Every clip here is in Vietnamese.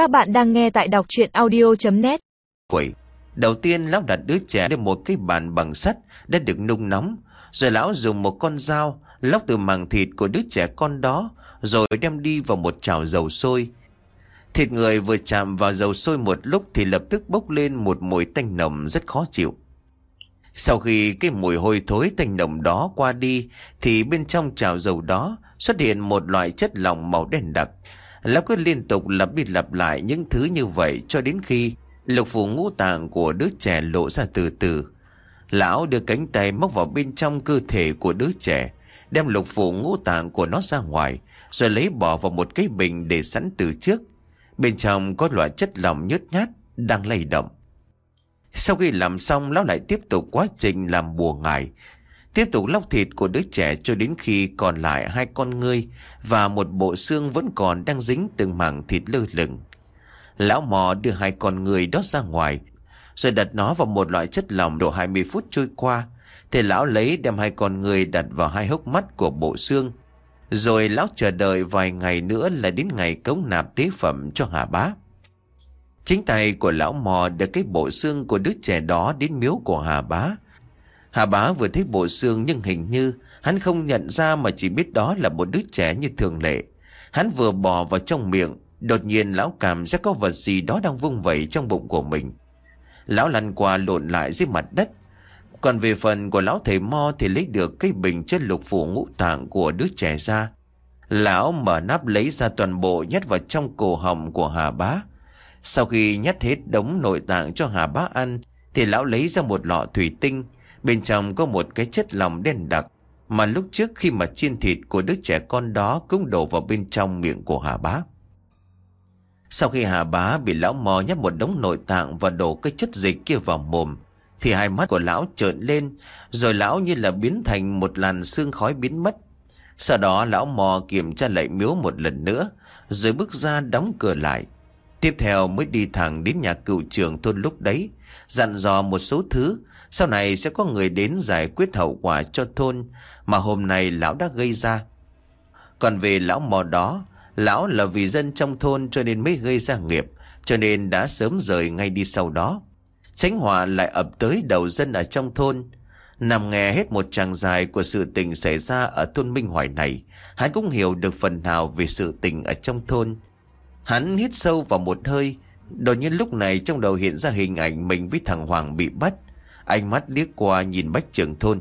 Các bạn đang nghe tại đọc chuyện audio.net Quỷ Đầu tiên, lão đặt đứa trẻ lên một cái bàn bằng sắt đã được nung nóng Rồi lão dùng một con dao lóc từ màng thịt của đứa trẻ con đó, Rồi đem đi vào một chảo dầu sôi Thịt người vừa chạm vào dầu sôi một lúc thì lập tức bốc lên một mùi tanh nồng rất khó chịu. Sau khi cái mùi hôi thối tanh nồng đó qua đi, thì bên trong chảo dầu đó xuất hiện một loại chất lỏng màu đen đặc. Lão cứ liên tục lặp đi lặp lại những thứ như vậy cho đến khi lục phủ ngũ tạng của đứa trẻ lộ ra từ từ. Lão đưa cánh tay móc vào bên trong cơ thể của đứa trẻ, đem lục phủ ngũ tạng của nó ra ngoài, rồi lấy bỏ vào một cái bình để sẵn từ trước. Bên trong có loại chất lỏng nhớt nhát đang lay động. Sau khi làm xong, lão lại tiếp tục quá trình làm bùa ngải. Tiếp tục lóc thịt của đứa trẻ cho đến khi còn lại hai con ngươi và một bộ xương vẫn còn đang dính từng mảng thịt lơ lửng. Lão mò đưa hai con người đó ra ngoài, rồi đặt nó vào một loại chất lỏng độ 20 phút trôi qua. Thì lão lấy đem hai con người đặt vào hai hốc mắt của bộ xương. Rồi lão chờ đợi vài ngày nữa là đến ngày cống nạp tế phẩm cho Hà Bá. Chính tay của lão mò đưa cái bộ xương của đứa trẻ đó đến miếu của Hà Bá. Hà Bá vừa thấy bộ xương nhưng hình như hắn không nhận ra mà chỉ biết đó là một đứa trẻ như thường lệ. Hắn vừa bỏ vào trong miệng, đột nhiên lão cảm giác có vật gì đó đang vung vẩy trong bụng của mình. Lão lăn qua lộn lại dưới mặt đất. Còn về phần của lão thầy Mo thì lấy được cái bình chất lục phủ ngũ tạng của đứa trẻ ra. Lão mở nắp lấy ra toàn bộ nhét vào trong cổ họng của Hà Bá. Sau khi nhét hết đống nội tạng cho Hà Bá ăn thì lão lấy ra một lọ thủy tinh. Bên trong có một cái chất lỏng đen đặc mà lúc trước khi mà chiên thịt của đứa trẻ con đó cũng đổ vào bên trong miệng của Hà Bá. Sau khi Hà Bá bị lão mò nhấp một đống nội tạng và đổ cái chất dịch kia vào mồm, thì hai mắt của lão trợn lên, rồi lão như là biến thành một làn xương khói biến mất. Sau đó lão mò kiểm tra lại miếu một lần nữa, rồi bước ra đóng cửa lại. Tiếp theo mới đi thẳng đến nhà cựu trưởng thôn lúc đấy, dặn dò một số thứ, sau này sẽ có người đến giải quyết hậu quả cho thôn mà hôm nay lão đã gây ra. Còn về lão mò đó, lão là vì dân trong thôn cho nên mới gây ra nghiệp, cho nên đã sớm rời ngay đi sau đó. Tránh họa lại ập tới đầu dân ở trong thôn. Nằm nghe hết một tràng dài của sự tình xảy ra ở thôn Minh Hoài này, hắn cũng hiểu được phần nào về sự tình ở trong thôn. Hắn hít sâu vào một hơi, đột nhiên lúc này trong đầu hiện ra hình ảnh mình với thằng Hoàng bị bắt. Ánh mắt liếc qua nhìn bách trưởng thôn.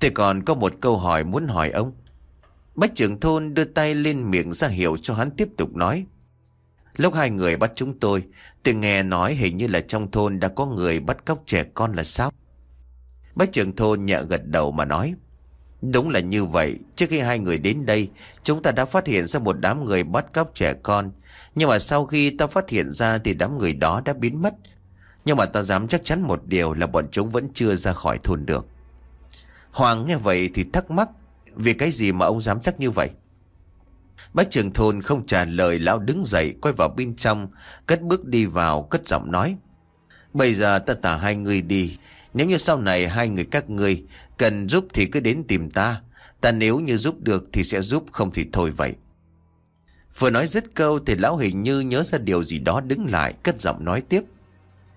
Thế còn có một câu hỏi muốn hỏi ông. Bách trưởng thôn đưa tay lên miệng ra hiệu cho hắn tiếp tục nói. Lúc hai người bắt chúng tôi, tôi nghe nói hình như là trong thôn đã có người bắt cóc trẻ con là sao? Bách trưởng thôn nhẹ gật đầu mà nói. Đúng là như vậy, trước khi hai người đến đây, chúng ta đã phát hiện ra một đám người bắt cóc trẻ con. Nhưng mà sau khi ta phát hiện ra thì đám người đó đã biến mất. Nhưng mà ta dám chắc chắn một điều là bọn chúng vẫn chưa ra khỏi thôn được. Hoàng nghe vậy thì thắc mắc, vì cái gì mà ông dám chắc như vậy? Bác trưởng thôn không trả lời lão đứng dậy quay vào bên trong, cất bước đi vào, cất giọng nói. Bây giờ ta tả hai người đi, nếu như sau này hai người các ngươi cần giúp thì cứ đến tìm ta. Ta nếu như giúp được thì sẽ giúp không thì thôi vậy. Vừa nói dứt câu thì lão hình như nhớ ra điều gì đó đứng lại cất giọng nói tiếp.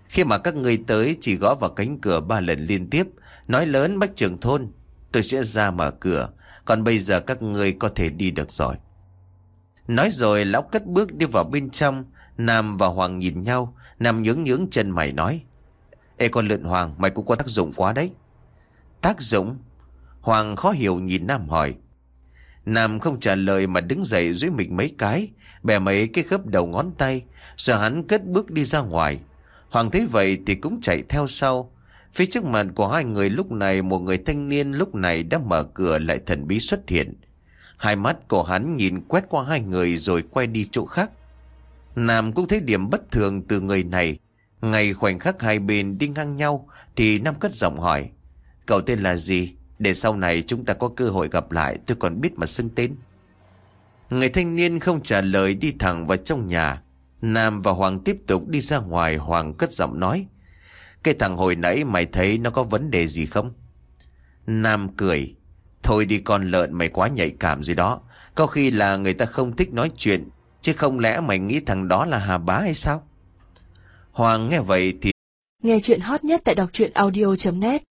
Khi mà các ngươi tới chỉ gõ vào cánh cửa ba lần liên tiếp, nói lớn bách trưởng thôn, tôi sẽ ra mở cửa, còn bây giờ các ngươi có thể đi được rồi. Nói rồi lão cất bước đi vào bên trong, Nam và Hoàng nhìn nhau, Nam nhướng nhướng chân mày nói. Ê con lượn Hoàng, mày cũng có tác dụng quá đấy. Tác dụng? Hoàng khó hiểu nhìn Nam hỏi. Nam không trả lời mà đứng dậy dưới mình mấy cái, bè mấy cái khớp đầu ngón tay, sợ hắn cất bước đi ra ngoài. Hoàng thấy vậy thì cũng chạy theo sau. Phía trước mặt của hai người lúc này, một người thanh niên lúc này đã mở cửa lại thần bí xuất hiện. Hai mắt của hắn nhìn quét qua hai người rồi quay đi chỗ khác. Nam cũng thấy điểm bất thường từ người này. Ngày khoảnh khắc hai bên đi ngang nhau thì Nam cất giọng hỏi. Cậu tên là gì? Để sau này chúng ta có cơ hội gặp lại, tôi còn biết mà xưng tên. Người thanh niên không trả lời đi thẳng vào trong nhà. Nam và Hoàng tiếp tục đi ra ngoài, Hoàng cất giọng nói. Cái thằng hồi nãy mày thấy nó có vấn đề gì không? Nam cười. Thôi đi con lợn, mày quá nhạy cảm gì đó. Có khi là người ta không thích nói chuyện. Chứ không lẽ mày nghĩ thằng đó là Hà Bá hay sao? Hoàng nghe vậy thì Nghe chuyện hot nhất tại đọc truyện audio.net